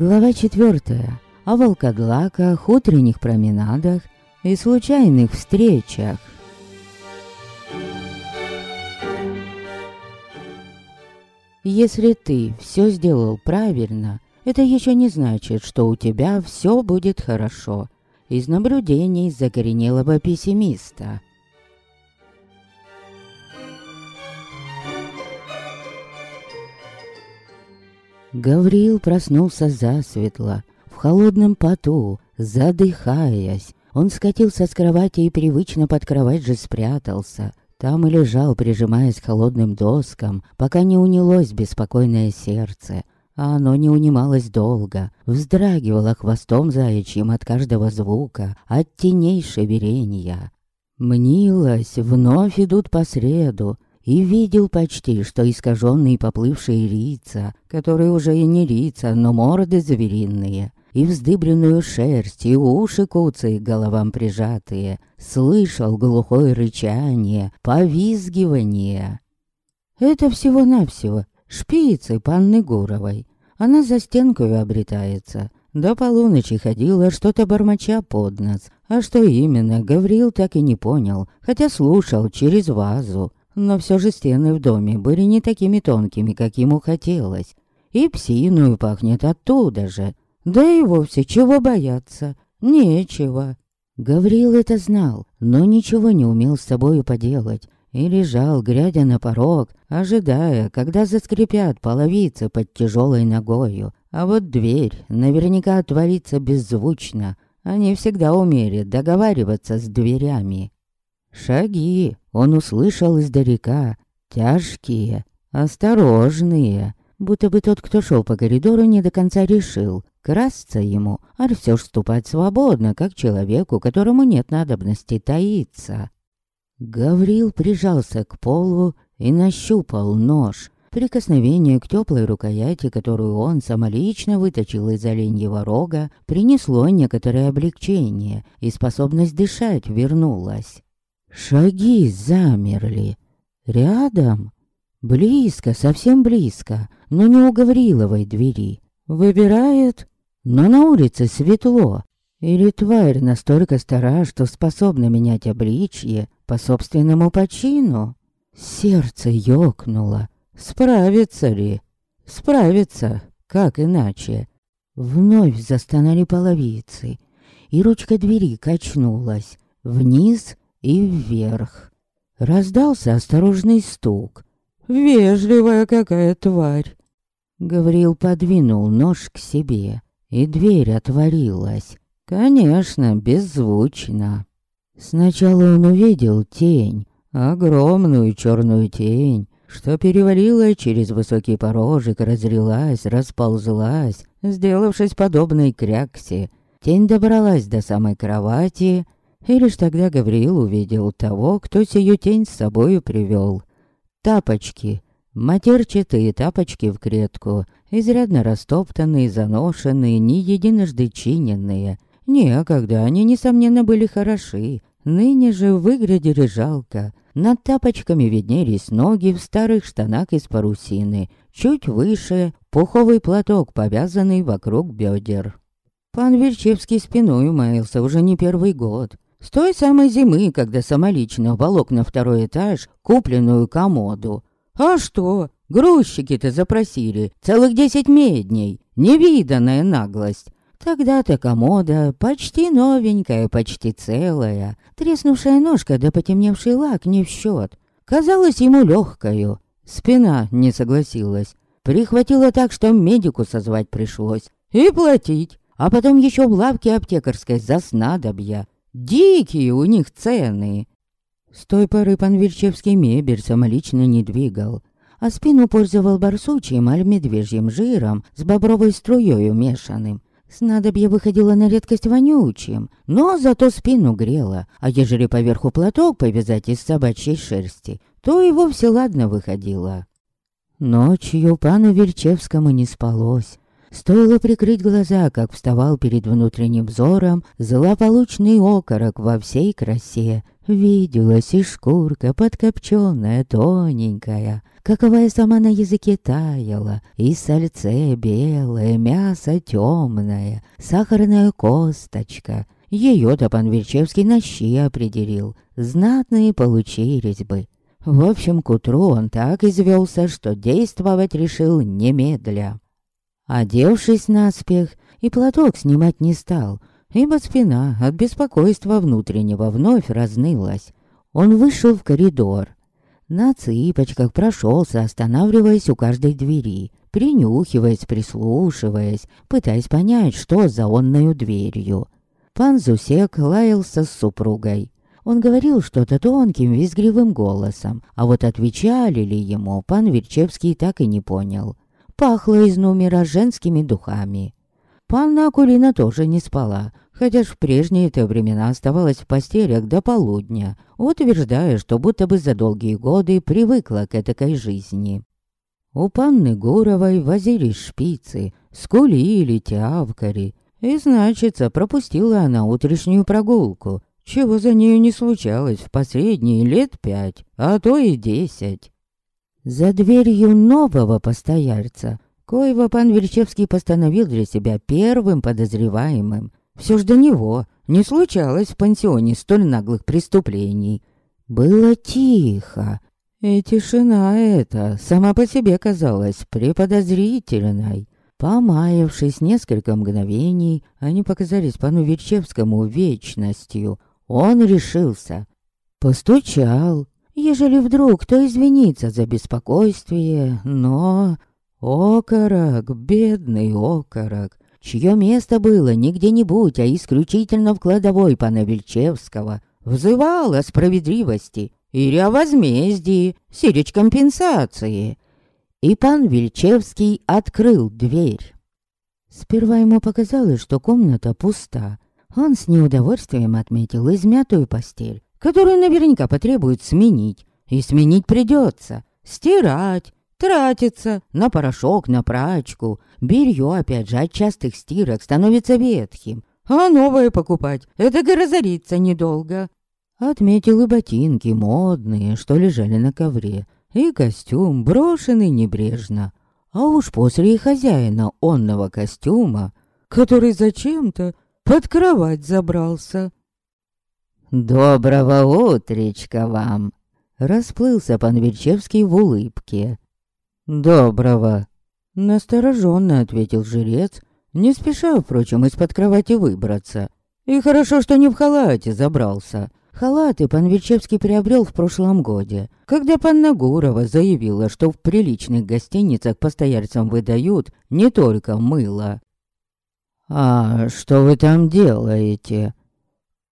Глава четвертая. О волкодлаках, утренних променадах и случайных встречах. Если ты все сделал правильно, это еще не значит, что у тебя все будет хорошо. Из наблюдений закоренелого пессимиста. Гавриил проснулся засветло, в холодном поту, задыхаясь. Он скатился с кровати и привычно под кровать же спрятался. Там и лежал, прижимаясь к холодным доскам, пока не унялось беспокойное сердце. А оно не унималось долго, вздрагивало хвостом заячьим от каждого звука, от теней шеверенья. Мнилось, вновь идут по среду, и видел почти, что искаженные поплывшие лица, которые уже и не лица, но морды звериные, и вздыбленную шерсть, и уши куцы головам прижатые, слышал глухое рычание, повизгивание. Это всего-навсего шпицы панны Гуровой. Она за стенкою обретается. До полуночи ходила что-то бормоча под нос. А что именно, Гаврил так и не понял, хотя слушал через вазу. Но все же стены в доме были не такими тонкими, как ему хотелось. И псиную пахнет оттуда же. Да и вовсе чего бояться? Нечего. Гаврил это знал, но ничего не умел с собою поделать. И лежал, глядя на порог, ожидая, когда заскрипят половицы под тяжелой ногою. А вот дверь наверняка отворится беззвучно. Они всегда умели договариваться с дверями. Шаги он услышал издалека, тяжкие, осторожные, будто бы тот, кто шел по коридору, не до конца решил, красться ему, а все ж ступать свободно, как человеку, которому нет надобности таиться. Гаврил прижался к полу и нащупал нож. Прикосновение к теплой рукояти, которую он самолично выточил из оленьего рога, принесло некоторое облегчение, и способность дышать вернулась. Шаги замерли. Рядом, близко, совсем близко, но не у Гавриловой двери. Выбирает, но на улице светло. Или тварь настолько стара, что способна менять обличье по собственному почину. Сердце ёкнуло. Справится ли? Справится, как иначе? Вновь застонали половицы, и ручка двери качнулась. Вниз и вверх. Раздался осторожный стук. «Вежливая какая тварь!» Гаврил подвинул нож к себе, и дверь отворилась. Конечно, беззвучно. Сначала он увидел тень, огромную черную тень, что перевалила через высокий порожек, разрелась, расползлась, сделавшись подобной кряксе. Тень добралась до самой кровати и лишь тогда Гавриил увидел того, кто сию тень с собою привел. Тапочки. Матерчатые тапочки в клетку, изрядно растоптанные, заношенные, не единожды чиненные. Некогда они, несомненно, были хороши. Ныне же выглядели жалко. Над тапочками виднелись ноги в старых штанах из парусины. Чуть выше — пуховый платок, повязанный вокруг бедер. Пан Вельчевский спиной умаился уже не первый год. С той самой зимы, когда самолично волок на второй этаж купленную комоду. А что? Грузчики-то запросили целых десять медней. Невиданная наглость. Тогда-то комода почти новенькая, почти целая. Треснувшая ножка да потемневший лак не в счет. Казалось ему легкою. Спина не согласилась. Прихватила так, что медику созвать пришлось. И платить. А потом еще в лавке аптекарской за снадобья. Дикие у них цены. С той поры пан Вельчевский мебель самолично не двигал, а спину пользовал барсучьим аль медвежьим жиром с бобровой струей умешанным. Снадобье выходило на редкость вонючим, но зато спину грело, а ежели поверху платок повязать из собачьей шерсти, то и вовсе ладно выходило. Ночью пану Вельчевскому не спалось. Стоило прикрыть глаза, как вставал перед внутренним взором злополучный окорок во всей красе. Виделась и шкурка подкопчённая, тоненькая, каковая сама на языке таяла, и сальце белое, мясо темное, сахарная косточка. Ее-то пан Верчевский на щи определил, знатные получились бы. В общем, к утру он так извелся, что действовать решил немедля. Одевшись наспех, и платок снимать не стал, ибо спина от беспокойства внутреннего вновь разнылась. Он вышел в коридор. На цыпочках прошелся, останавливаясь у каждой двери, принюхиваясь, прислушиваясь, пытаясь понять, что за онною дверью. Пан Зусек лаялся с супругой. Он говорил что-то тонким, визгливым голосом, а вот отвечали ли ему, пан Верчевский так и не понял. Пахло из номера женскими духами. Панна Акулина тоже не спала, хотя ж в прежние-то времена оставалась в постелях до полудня, утверждая, что будто бы за долгие годы привыкла к этой жизни. У панны Гуровой возились шпицы, скулили, тявкали, и, значится, пропустила она утрешнюю прогулку, чего за нею не случалось в последние лет пять, а то и десять. За дверью нового постояльца коего пан Верчевский постановил для себя первым подозреваемым. Все ж до него не случалось в пансионе столь наглых преступлений. Было тихо, и тишина эта сама по себе казалась преподозрительной. Помаявшись несколько мгновений, они показались пану Верчевскому вечностью. Он решился. Постучал, ежели вдруг кто извинится за беспокойствие, но Окорок, бедный окорок, чье место было не где-нибудь, а исключительно в кладовой пана Вельчевского, взывал о справедливости или о возмездии, сирич компенсации. И пан Вельчевский открыл дверь. Сперва ему показалось, что комната пуста. Он с неудовольствием отметил измятую постель, которую наверняка потребует сменить. И сменить придется. Стирать, Тратится на порошок, на прачку. Белье, опять же, от частых стирок становится ветхим. А новое покупать — это разориться недолго. Отметил и ботинки модные, что лежали на ковре, и костюм, брошенный небрежно. А уж после и хозяина онного костюма, который зачем-то под кровать забрался. «Доброго утречка вам!» Расплылся пан Вельчевский в улыбке. «Доброго!» Настороженно ответил жрец, не спеша, впрочем, из-под кровати выбраться. И хорошо, что не в халате забрался. Халаты пан Вичевский приобрел в прошлом годе, когда панна Гурова заявила, что в приличных гостиницах постояльцам выдают не только мыло. «А что вы там делаете?»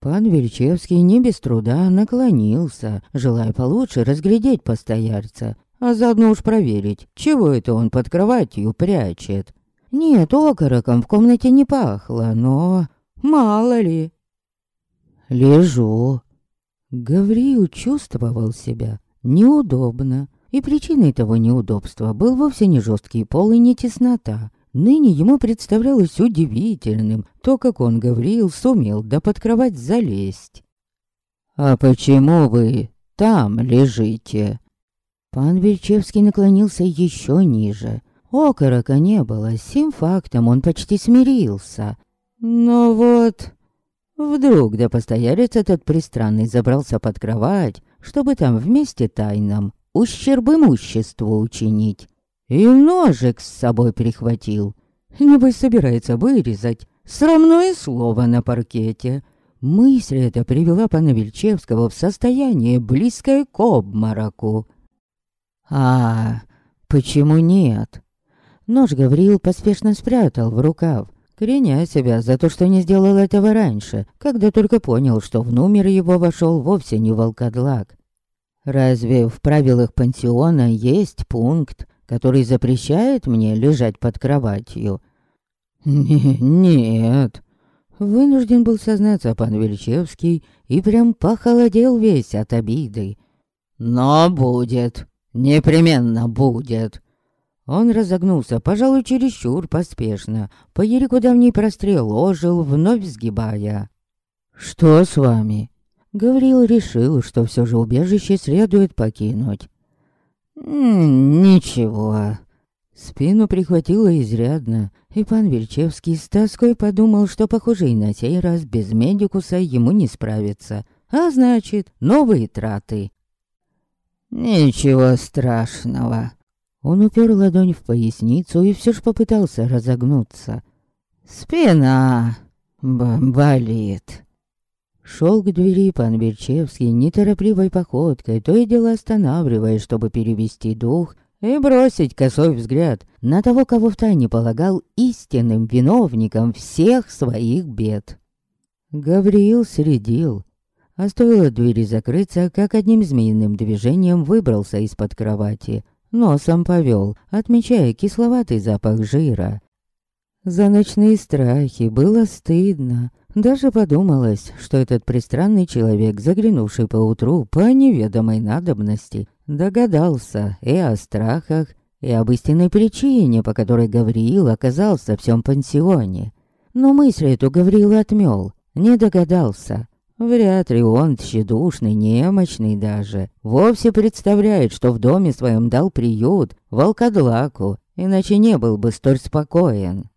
Пан Вельчевский не без труда наклонился, желая получше разглядеть постояльца, а заодно уж проверить, чего это он под кроватью прячет. Нет, окороком в комнате не пахло, но мало ли. Лежу. Гавриил чувствовал себя неудобно, и причиной того неудобства был вовсе не жесткий пол и не теснота. Ныне ему представлялось удивительным то, как он, Гавриил, сумел да под кровать залезть. «А почему вы там лежите?» Пан Вельчевский наклонился еще ниже. Окорока не было, с тем фактом он почти смирился. Но вот... Вдруг да постоялец этот пристранный забрался под кровать, чтобы там вместе тайном ущерб имуществу учинить. И ножик с собой прихватил. Небось собирается вырезать срамное слово на паркете. Мысль эта привела пана Вельчевского в состояние, близкое к обмороку. А, почему нет? Нож Гавриил поспешно спрятал в рукав, кляня себя за то, что не сделал этого раньше, когда только понял, что в номер его вошел вовсе не волкодлак. Разве в правилах пансиона есть пункт, который запрещает мне лежать под кроватью? Не, нет. Вынужден был сознаться пан Вельчевский и прям похолодел весь от обиды. Но будет. «Непременно будет!» Он разогнулся, пожалуй, чересчур поспешно. По Ерику давний прострел ожил, вновь сгибая. «Что с вами?» Гавриил решил, что все же убежище следует покинуть. «Ничего». Спину прихватило изрядно, и пан Вельчевский с тоской подумал, что, похоже, и на сей раз без медикуса ему не справиться. А значит, новые траты. «Ничего страшного». Он упер ладонь в поясницу и все ж попытался разогнуться. «Спина болит». Шел к двери пан Верчевский неторопливой походкой, то и дело останавливаясь, чтобы перевести дух и бросить косой взгляд на того, кого втайне полагал истинным виновником всех своих бед. Гавриил средил, а стоило двери закрыться, как одним змеиным движением выбрался из-под кровати. Носом повел, отмечая кисловатый запах жира. За ночные страхи было стыдно. Даже подумалось, что этот пристранный человек, заглянувший поутру по неведомой надобности, догадался и о страхах, и об истинной причине, по которой Гавриил оказался в всем пансионе. Но мысль эту Гавриил отмёл, не догадался. Вряд ли он, тщедушный, немощный даже, вовсе представляет, что в доме своем дал приют волкодлаку, иначе не был бы столь спокоен.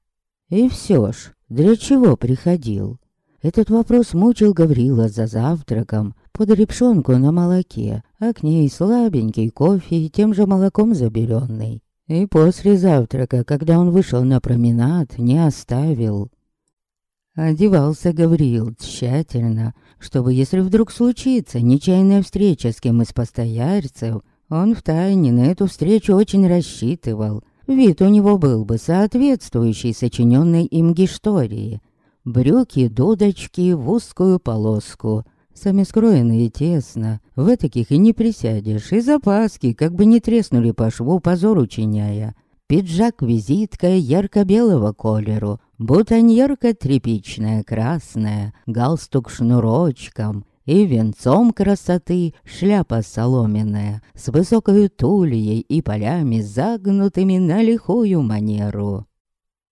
И все ж, для чего приходил? Этот вопрос мучил Гаврила за завтраком, под репшонку на молоке, а к ней слабенький кофе и тем же молоком заберенный. И после завтрака, когда он вышел на променад, не оставил. Одевался Гавриил тщательно, чтобы, если вдруг случится нечаянная встреча с кем из постояльцев, он втайне на эту встречу очень рассчитывал. Вид у него был бы соответствующий сочиненной им гистории. Брюки-дудочки в узкую полоску, сами скроенные тесно, в таких и не присядешь, и запаски как бы не треснули по шву, позор учиняя. Пиджак-визитка ярко-белого колеру, бутоньерка тряпичная красная, галстук шнурочком. И венцом красоты шляпа соломенная. С высокой тульей и полями загнутыми на лихую манеру.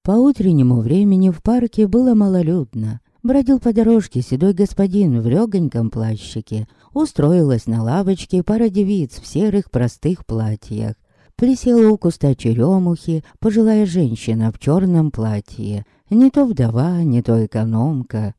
По утреннему времени в парке было малолюдно. Бродил по дорожке седой господин в легоньком плащике. Устроилась на лавочке пара девиц в серых простых платьях. Присела у куста черемухи пожилая женщина в черном платье. Не то вдова, не то экономка.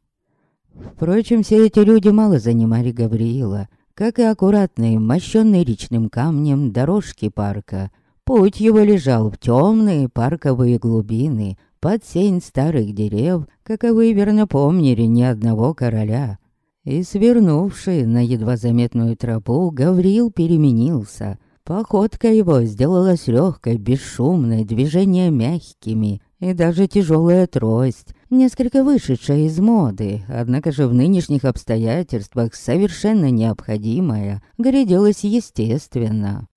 Впрочем, все эти люди мало занимали Гавриила, как и аккуратные, мощенные речным камнем дорожки парка. Путь его лежал в темные парковые глубины, под сень старых дерев, каковы верно помнили ни одного короля. И свернувший на едва заметную тропу, Гавриил переменился — Походка его сделалась легкой, бесшумной, движения мягкими, и даже тяжелая трость, несколько вышедшая из моды, однако же в нынешних обстоятельствах совершенно необходимая, гряделась естественно.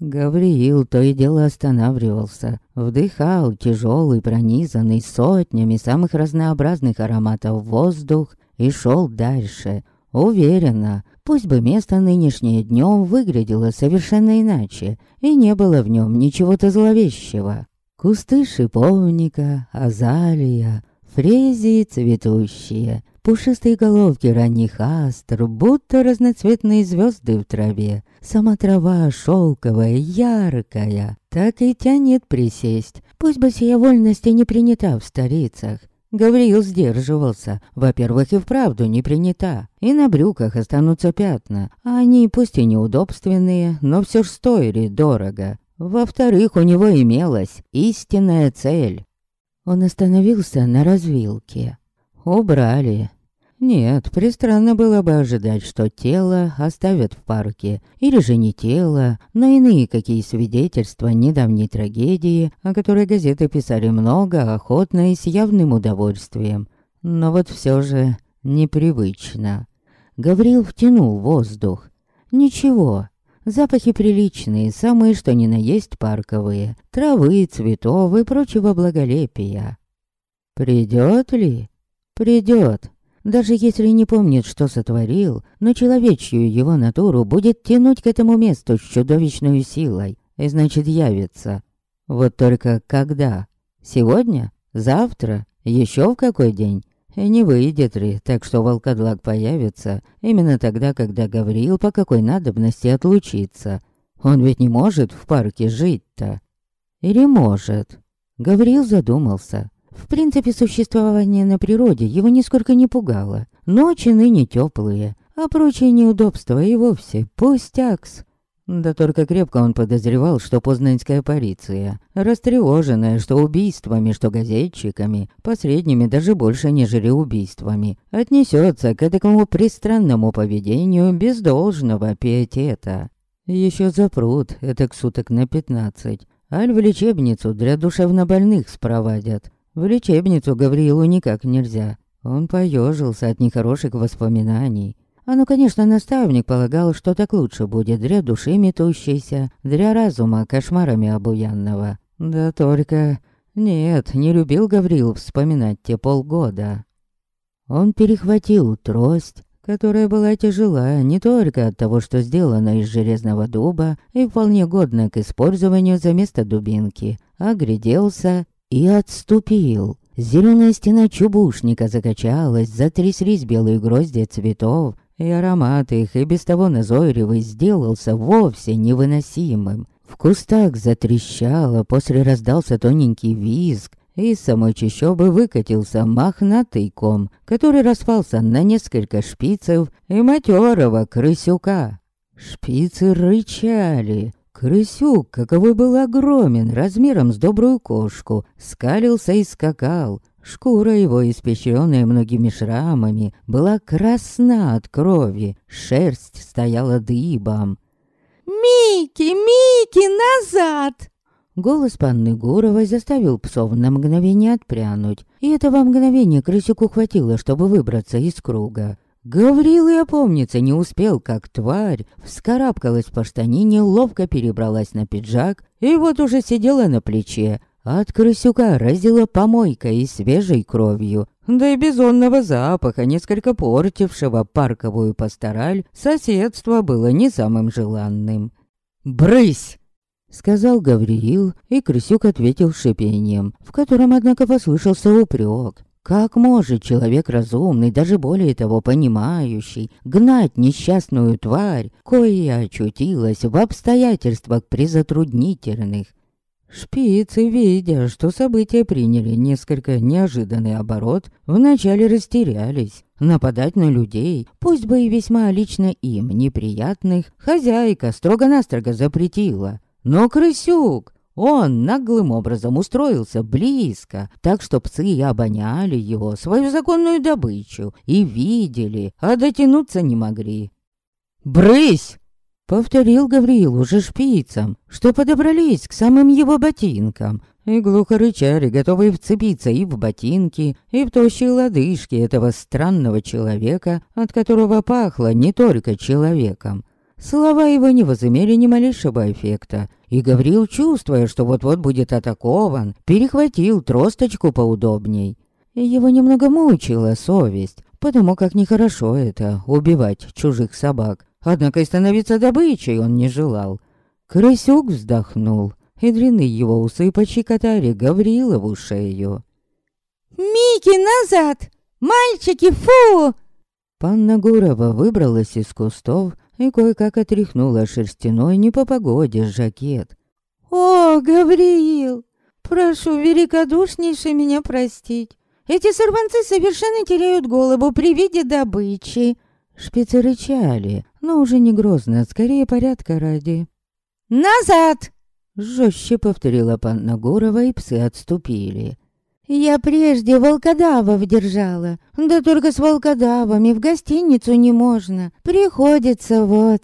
Гавриил то и дело останавливался, вдыхал тяжелый, пронизанный сотнями самых разнообразных ароматов воздух и шел дальше, уверенно, Пусть бы место нынешнее днем выглядело совершенно иначе, и не было в нем ничего-то зловещего. Кусты шиповника, азалия, фрезии цветущие, пушистые головки ранних астр, будто разноцветные звезды в траве. Сама трава шелковая, яркая, так и тянет присесть. Пусть бы сия вольность не принята в столицах, Гавриил сдерживался. Во-первых, и вправду не принята. И на брюках останутся пятна. А они пусть и неудобственные, но все ж стоили дорого. Во-вторых, у него имелась истинная цель. Он остановился на развилке. Убрали. Нет, пристранно было бы ожидать, что тело оставят в парке. Или же не тело, но иные какие свидетельства недавней трагедии, о которой газеты писали много, охотно и с явным удовольствием. Но вот все же непривычно. Гаврил втянул воздух. Ничего, запахи приличные, самые что ни на есть парковые. Травы, цветов и прочего благолепия. Придет ли? Придет. Даже если не помнит, что сотворил, но человечью его натуру будет тянуть к этому месту с чудовищной силой, и значит явится. Вот только когда? Сегодня? Завтра? Еще в какой день? И не выйдет ли, так что волкодлак появится именно тогда, когда Гавриил по какой надобности отлучится. Он ведь не может в парке жить-то. Или может? Гавриил задумался. В принципе, существование на природе его нисколько не пугало. Ночи ныне теплые, а прочие неудобства и вовсе пустякс. Да только крепко он подозревал, что познанская полиция, растревоженная что убийствами, что газетчиками, посредними даже больше, нежели убийствами, отнесется к этому пристранному поведению без должного пиетета. Еще запрут, это к суток на пятнадцать, аль в лечебницу для душевнобольных спровадят. В лечебницу Гавриилу никак нельзя. Он поежился от нехороших воспоминаний. А ну, конечно, наставник полагал, что так лучше будет для души метущейся, для разума кошмарами обуянного. Да только... Нет, не любил Гаврил вспоминать те полгода. Он перехватил трость, которая была тяжела не только от того, что сделана из железного дуба и вполне годна к использованию за место дубинки, огляделся и отступил. Зеленая стена чубушника закачалась, затряслись белые грозди цветов, и аромат их, и без того назойливый, сделался вовсе невыносимым. В кустах затрещало, после раздался тоненький визг, и из самой чащобы выкатился мохнатый ком, который распался на несколько шпицев и матерого крысюка. Шпицы рычали. Крысюк, каковой был огромен, размером с добрую кошку, скалился и скакал, Шкура его, испещренная многими шрамами, была красна от крови, шерсть стояла дыбом. «Мики, Мики, назад!» Голос панны Гуровой заставил псов на мгновение отпрянуть, и этого мгновения крысику хватило, чтобы выбраться из круга. Гаврил и опомниться не успел, как тварь вскарабкалась по штанине, ловко перебралась на пиджак и вот уже сидела на плече, от крысюка разила помойкой и свежей кровью, да и бизонного запаха, несколько портившего парковую пастораль, соседство было не самым желанным. «Брысь!» — сказал Гавриил, и крысюк ответил шипением, в котором, однако, послышался упрек. Как может человек разумный, даже более того понимающий, гнать несчастную тварь, кое очутилась в обстоятельствах призатруднительных, Шпицы, видя, что события приняли несколько неожиданный оборот, вначале растерялись. Нападать на людей, пусть бы и весьма лично им неприятных, хозяйка строго-настрого запретила. Но крысюк, он наглым образом устроился близко, так что псы обоняли его, свою законную добычу, и видели, а дотянуться не могли. «Брысь!» Повторил Гавриил уже шпицам, что подобрались к самым его ботинкам, и глухо рычали, готовые вцепиться и в ботинки, и в тощие лодыжки этого странного человека, от которого пахло не только человеком. Слова его не возымели ни малейшего эффекта, и Гавриил, чувствуя, что вот-вот будет атакован, перехватил тросточку поудобней. Его немного мучила совесть, потому как нехорошо это — убивать чужих собак, Однако и становиться добычей он не желал. Крысюк вздохнул, и дряны его усы почекотали Гаврилову шею. «Мики, назад! Мальчики, фу!» Панна Гурова выбралась из кустов и кое-как отряхнула шерстяной не по погоде жакет. «О, Гавриил, прошу великодушнейше меня простить. Эти сорванцы совершенно теряют голову при виде добычи». Шпицы рычали, но уже не грозно, скорее порядка ради. «Назад!» Жестче повторила панна Гурова, и псы отступили. «Я прежде волкодавов держала, да только с волкодавами в гостиницу не можно. Приходится вот...»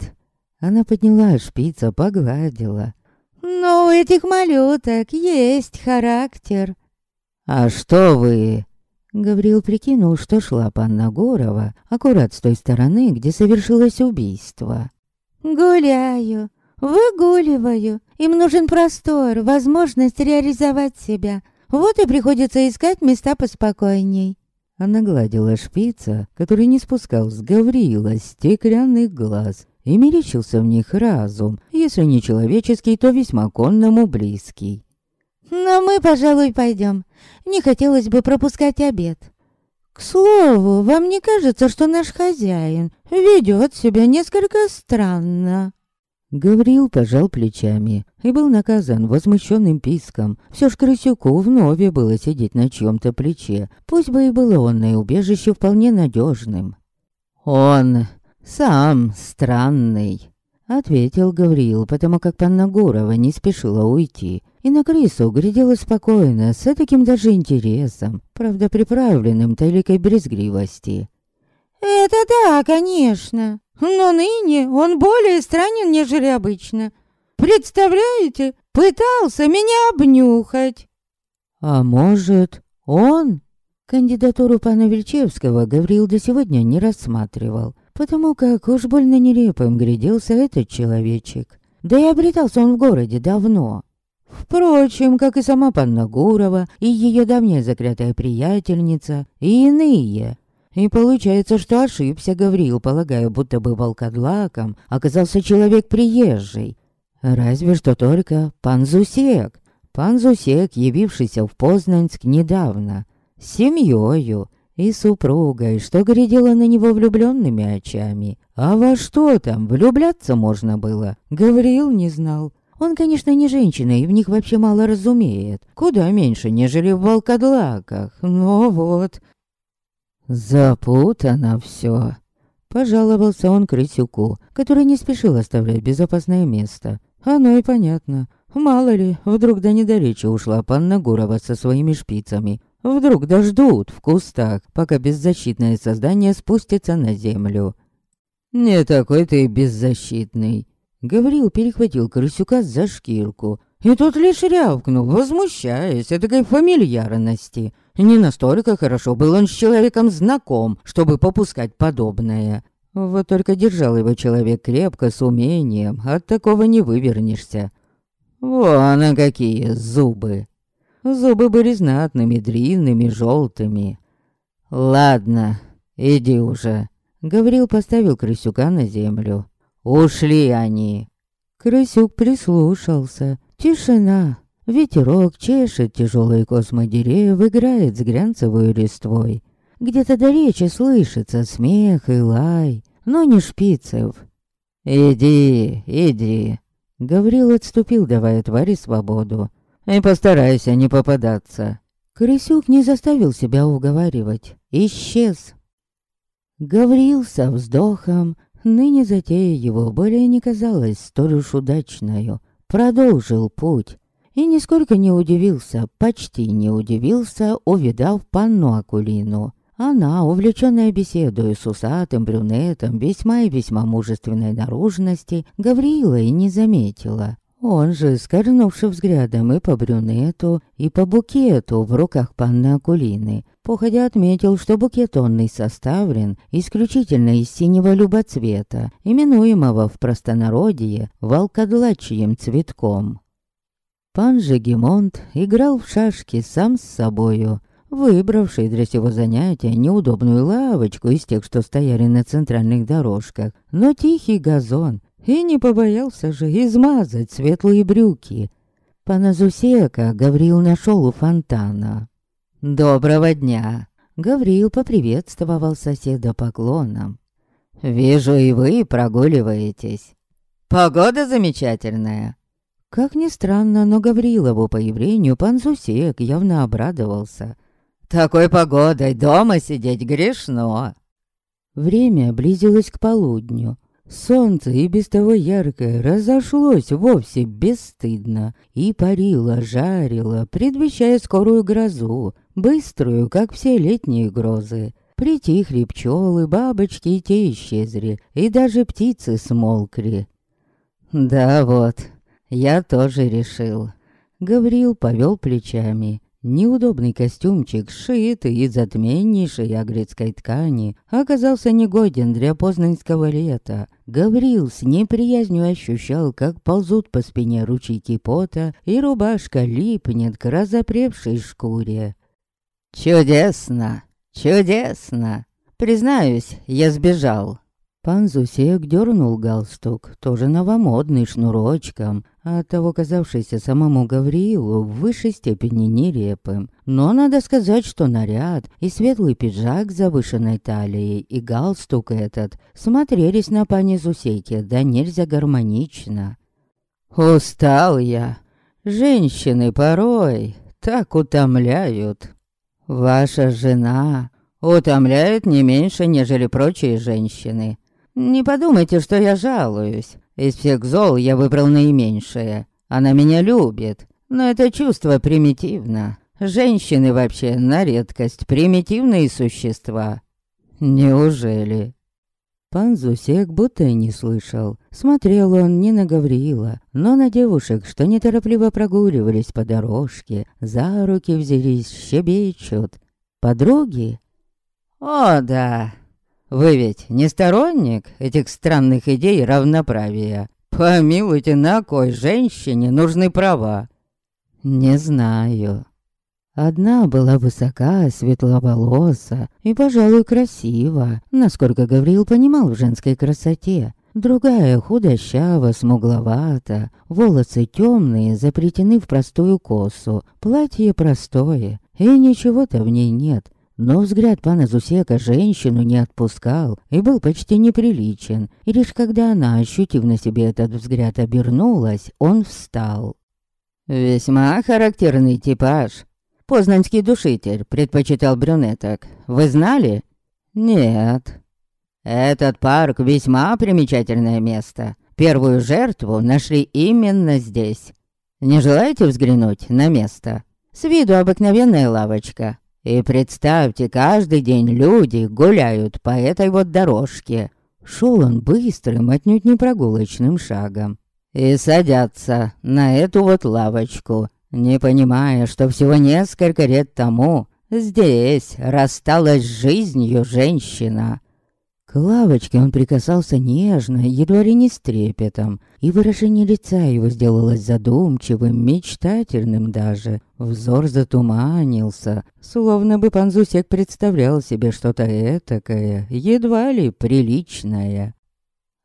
Она подняла шпица, погладила. «Но у этих малюток есть характер». «А что вы?» Гавриил прикинул, что шла панна Горова аккурат с той стороны, где совершилось убийство. «Гуляю, выгуливаю. Им нужен простор, возможность реализовать себя. Вот и приходится искать места поспокойней». Она гладила шпица, который не спускал с Гавриила стеклянных глаз, и мерещился в них разум, если не человеческий, то весьма конному близкий. «Но мы, пожалуй, пойдем. Не хотелось бы пропускать обед». К слову, вам не кажется, что наш хозяин ведет себя несколько странно?» Гаврил пожал плечами и был наказан возмущенным писком. Все ж крысюку вновь было сидеть на чьем-то плече, пусть бы и было онное убежище вполне надежным. «Он сам странный», — ответил Гавриил, потому как панна Гурова не спешила уйти. И на крысу глядела спокойно, с таким даже интересом, правда приправленным таликой брезгливости. «Это да, конечно. Но ныне он более странен, нежели обычно. Представляете, пытался меня обнюхать». «А может, он?» Кандидатуру пана Вельчевского Гавриил до сегодня не рассматривал, потому как уж больно нелепым гряделся этот человечек. Да и обретался он в городе давно. Впрочем, как и сама панна Гурова, и ее давняя заклятая приятельница, и иные. И получается, что ошибся Гавриил, полагая, будто бы волкодлаком оказался человек приезжий. Разве что только пан Зусек. Пан Зусек, явившийся в Познанск недавно, с семьёю и супругой, что глядела на него влюбленными очами. А во что там влюбляться можно было, Гавриил не знал. Он, конечно, не женщина и в них вообще мало разумеет. Куда меньше, нежели в волкодлаках. Но вот... Запутано все. Пожаловался он крысюку, который не спешил оставлять безопасное место. Оно и понятно. Мало ли, вдруг до недоречия ушла панна Гурова со своими шпицами. Вдруг дождут в кустах, пока беззащитное создание спустится на землю. «Не такой ты беззащитный», — Гаврил перехватил крысюка за шкирку. И тот лишь рявкнул, возмущаясь этой фамильярности. Не настолько хорошо был он с человеком знаком, чтобы попускать подобное. Вот только держал его человек крепко, с умением, от такого не вывернешься. Вон а какие зубы! Зубы были знатными, длинными, желтыми. «Ладно, иди уже», — Гаврил поставил крысюка на землю. «Ушли они». Крысюк прислушался. Тишина. Ветерок чешет тяжелые космы деревьев, играет с глянцевой листвой. Где-то до речи слышится смех и лай, но не шпицев. «Иди, иди», — Гаврил отступил, давая твари свободу. И постарайся не попадаться. Крысюк не заставил себя уговаривать. Исчез. Гаврил со вздохом, ныне затея его более не казалась столь уж удачною. Продолжил путь. И нисколько не удивился, почти не удивился, увидав панну Акулину. Она, увлеченная беседой с усатым брюнетом, весьма и весьма мужественной наружности, Гаврила и не заметила. Он же, скользнувши взглядом и по брюнету, и по букету в руках панны Акулины, походя отметил, что букет онный составлен исключительно из синего любоцвета, именуемого в простонародье волкодлачьим цветком. Пан же Гемонт играл в шашки сам с собою, выбравший для сего занятия неудобную лавочку из тех, что стояли на центральных дорожках, но тихий газон, и не побоялся же измазать светлые брюки. Пана Зусека Гаврил нашел у фонтана. «Доброго дня!» Гаврил поприветствовал соседа поклоном. «Вижу, и вы прогуливаетесь. Погода замечательная!» Как ни странно, но Гаврилову появлению пан Зусек явно обрадовался. «Такой погодой дома сидеть грешно!» Время близилось к полудню. Солнце и без того яркое разошлось вовсе бесстыдно и парило, жарило, предвещая скорую грозу, быструю, как все летние грозы. Притихли пчелы, бабочки и те исчезли, и даже птицы смолкли. «Да вот, я тоже решил». Гаврил повел плечами. Неудобный костюмчик, сшитый из отменнейшей агрецкой ткани, оказался негоден для познанского лета. Гаврил с неприязнью ощущал, как ползут по спине ручейки пота, и рубашка липнет к разопревшей шкуре. «Чудесно! Чудесно! Признаюсь, я сбежал!» Пан Зусек дернул галстук, тоже новомодный, шнурочком, а оттого казавшийся самому Гавриилу в высшей степени нерепым. Но надо сказать, что наряд и светлый пиджак с завышенной талией и галстук этот смотрелись на пане Зусейке да нельзя гармонично. «Устал я. Женщины порой так утомляют. Ваша жена утомляет не меньше, нежели прочие женщины. Не подумайте, что я жалуюсь. Из всех зол я выбрал наименьшее. Она меня любит, но это чувство примитивно. Женщины вообще на редкость примитивные существа. Неужели? Пан Зусек будто и не слышал. Смотрел он не на Гавриила, но на девушек, что неторопливо прогуливались по дорожке, за руки взялись, щебечут. Подруги? О, да, вы ведь не сторонник этих странных идей равноправия? Помилуйте, на кой женщине нужны права? Не знаю. Одна была высока, светловолоса и, пожалуй, красива, насколько Гавриил понимал в женской красоте. Другая худощава, смугловата, волосы темные, заплетены в простую косу, платье простое, и ничего-то в ней нет, но взгляд пана Зусека женщину не отпускал и был почти неприличен, и лишь когда она, ощутив на себе этот взгляд, обернулась, он встал. «Весьма характерный типаж. Познанский душитель предпочитал брюнеток. Вы знали?» «Нет». «Этот парк весьма примечательное место. Первую жертву нашли именно здесь. Не желаете взглянуть на место? С виду обыкновенная лавочка, и представьте, каждый день люди гуляют по этой вот дорожке. Шел он быстрым, отнюдь не прогулочным шагом. И садятся на эту вот лавочку, не понимая, что всего несколько лет тому здесь рассталась жизнью женщина. Лавочке он прикасался нежно, едва ли не с трепетом, и выражение лица его сделалось задумчивым, мечтательным даже. Взор затуманился, словно бы Панзусек представлял себе что-то этакое, едва ли приличное.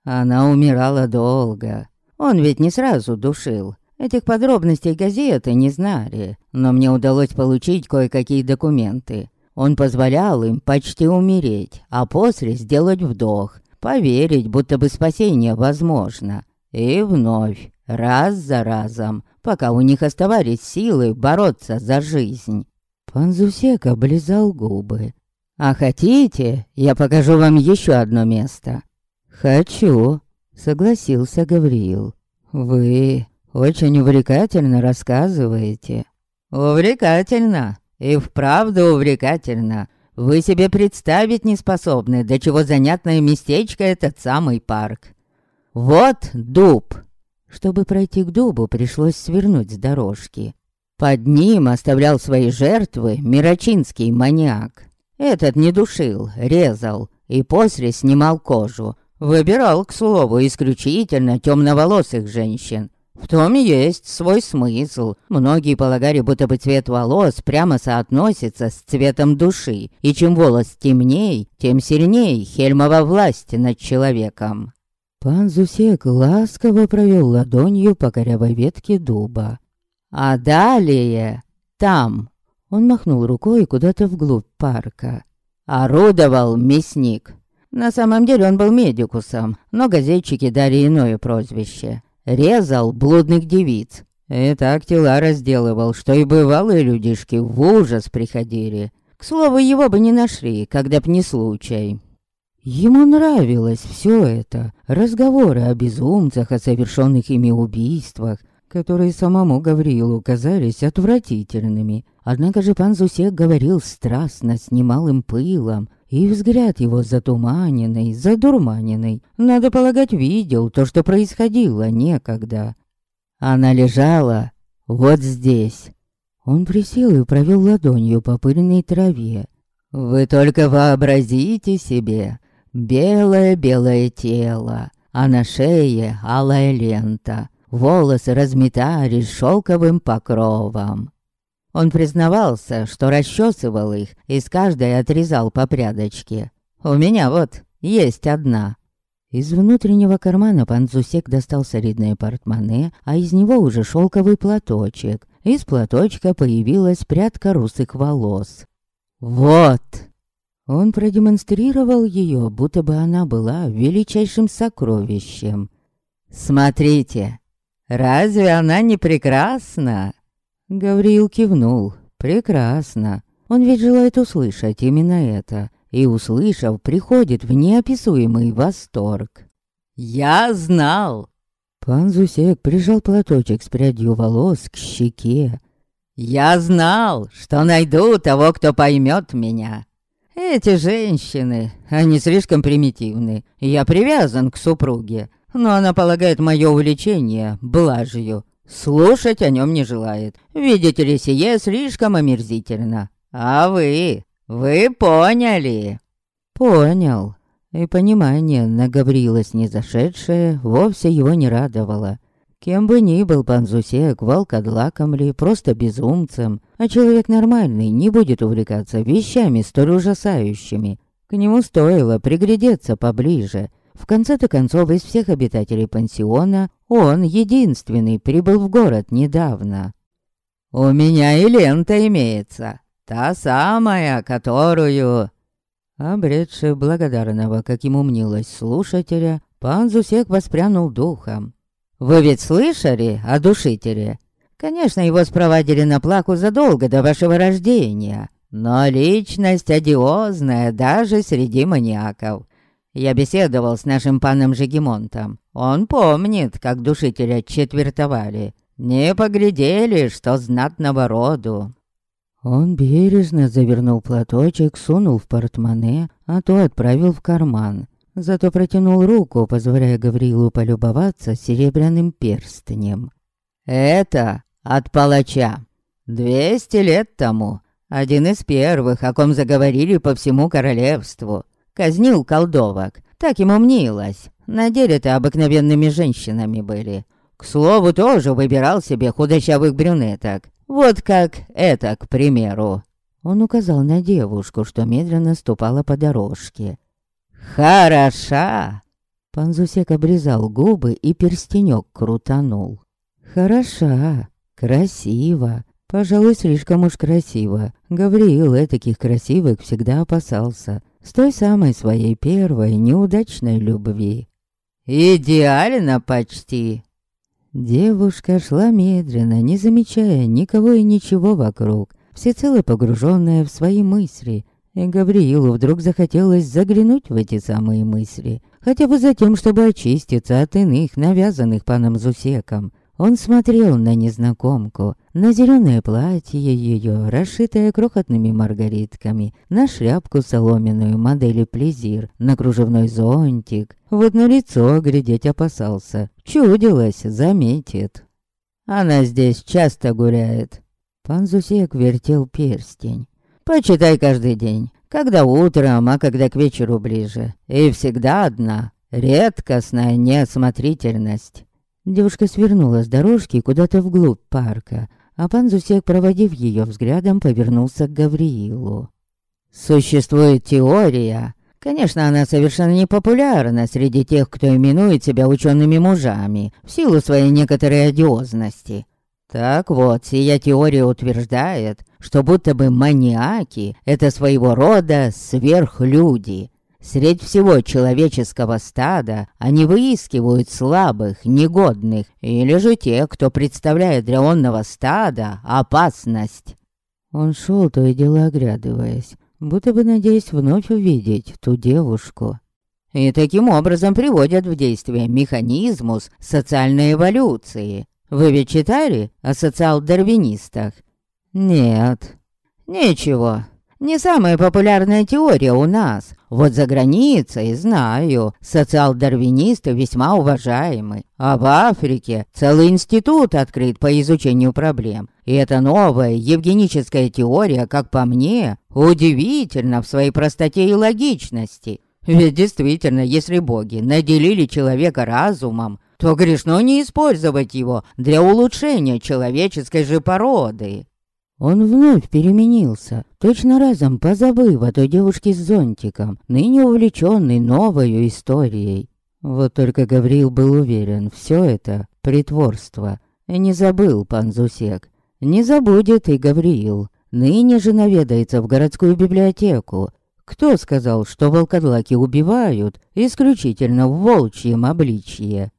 Она умирала долго. Он ведь не сразу душил. Этих подробностей газеты не знали, но мне удалось получить кое-какие документы. Он позволял им почти умереть, а после сделать вдох, поверить, будто бы спасение возможно. И вновь, раз за разом, пока у них оставались силы бороться за жизнь. Панзусек облизал губы. «А хотите, я покажу вам еще одно место?» «Хочу», — согласился Гавриил. «Вы очень увлекательно рассказываете». «Увлекательно», и вправду увлекательно. Вы себе представить не способны, до чего занятное местечко этот самый парк. Вот дуб. Чтобы пройти к дубу, пришлось свернуть с дорожки. Под ним оставлял свои жертвы мирочинский маньяк. Этот не душил, резал и после снимал кожу. Выбирал, к слову, исключительно темноволосых женщин. В том есть свой смысл. Многие полагали, будто бы цвет волос прямо соотносится с цветом души, и чем волос темней, тем сильней Хельмова власть над человеком. Пан Зусек ласково провел ладонью по корявой ветке дуба. А далее, там, он махнул рукой куда-то вглубь парка, орудовал мясник. На самом деле он был медикусом, но газетчики дали иное прозвище резал блудных девиц. И так тела разделывал, что и бывалые людишки в ужас приходили. К слову, его бы не нашли, когда б не случай. Ему нравилось все это. Разговоры о безумцах, о совершенных ими убийствах, которые самому Гаврилу казались отвратительными. Однако же пан Зусек говорил страстно, с немалым пылом, и взгляд его затуманенный, задурманенный, надо полагать, видел то, что происходило некогда. Она лежала вот здесь. Он присел и провел ладонью по пыльной траве. Вы только вообразите себе белое-белое тело, а на шее алая лента, волосы разметались шелковым покровом. Он признавался, что расчесывал их и с каждой отрезал по прядочке. «У меня вот есть одна». Из внутреннего кармана Панзусек достал солидное портмоне, а из него уже шелковый платочек. Из платочка появилась прядка русых волос. «Вот!» Он продемонстрировал ее, будто бы она была величайшим сокровищем. «Смотрите, разве она не прекрасна?» Гавриил кивнул. «Прекрасно. Он ведь желает услышать именно это. И, услышав, приходит в неописуемый восторг. «Я знал!» Пан Зусек прижал платочек с прядью волос к щеке. «Я знал, что найду того, кто поймет меня. Эти женщины, они слишком примитивны. Я привязан к супруге, но она полагает мое увлечение блажью. Слушать о нем не желает. Видите ли, сие слишком омерзительно. А вы, вы поняли? Понял. И понимание на Гаврила снизошедшее вовсе его не радовало. Кем бы ни был пан Зусек, волкодлаком ли, просто безумцем, а человек нормальный не будет увлекаться вещами столь ужасающими. К нему стоило приглядеться поближе. В конце-то концов, из всех обитателей пансиона он единственный прибыл в город недавно. «У меня и лента имеется, та самая, которую...» Обретший благодарного, как ему мнилось, слушателя, пан Зусек воспрянул духом. Вы ведь слышали о душителе? Конечно, его спровадили на плаку задолго до вашего рождения, но личность одиозная даже среди маньяков. Я беседовал с нашим паном Жегемонтом. Он помнит, как душителя четвертовали. Не поглядели, что знатного роду. Он бережно завернул платочек, сунул в портмоне, а то отправил в карман. Зато протянул руку, позволяя Гаврилу полюбоваться серебряным перстнем. «Это от палача. Двести лет тому. Один из первых, о ком заговорили по всему королевству. Казнил колдовок. Так ему мнилось. На деле-то обыкновенными женщинами были. К слову, тоже выбирал себе худощавых брюнеток. Вот как это, к примеру». Он указал на девушку, что медленно ступала по дорожке. «Хороша!» Панзусек обрезал губы и перстенек крутанул. «Хороша, красиво, пожалуй, слишком уж красиво. Гавриил таких красивых всегда опасался. С той самой своей первой неудачной любви. «Идеально почти!» Девушка шла медленно, не замечая никого и ничего вокруг, всецело погруженная в свои мысли, и Гавриилу вдруг захотелось заглянуть в эти самые мысли, хотя бы за тем, чтобы очиститься от иных, навязанных паном Зусеком. Он смотрел на незнакомку, на зеленое платье ее, расшитое крохотными маргаритками, на шляпку соломенную модели плезир, на кружевной зонтик. Вот на лицо глядеть опасался. Чудилось, заметит. Она здесь часто гуляет. Пан Зусек вертел перстень. Почитай каждый день. Когда утром, а когда к вечеру ближе. И всегда одна. Редкостная неосмотрительность. Девушка свернула с дорожки куда-то вглубь парка, а пан Зусек, проводив ее взглядом, повернулся к Гавриилу. «Существует теория. Конечно, она совершенно не популярна среди тех, кто именует себя учеными мужами, в силу своей некоторой одиозности. Так вот, сия теория утверждает, что будто бы маньяки — это своего рода сверхлюди. Средь всего человеческого стада они выискивают слабых, негодных, или же тех, кто представляет для онного стада опасность. Он шел то и дело оглядываясь, будто бы надеясь вновь увидеть ту девушку. И таким образом приводят в действие механизмус социальной эволюции. Вы ведь читали о социал-дарвинистах? Нет. Ничего. Не самая популярная теория у нас. Вот за границей, знаю, социал-дарвинисты весьма уважаемы. А в Африке целый институт открыт по изучению проблем. И эта новая евгеническая теория, как по мне, удивительна в своей простоте и логичности. Ведь действительно, если боги наделили человека разумом, то грешно не использовать его для улучшения человеческой же породы. Он вновь переменился, точно разом позабыв о той девушке с зонтиком, ныне увлеченной новой историей. Вот только Гавриил был уверен, все это притворство. И не забыл пан Зусек. Не забудет и Гавриил. Ныне же наведается в городскую библиотеку. Кто сказал, что волкодлаки убивают исключительно в волчьем обличье?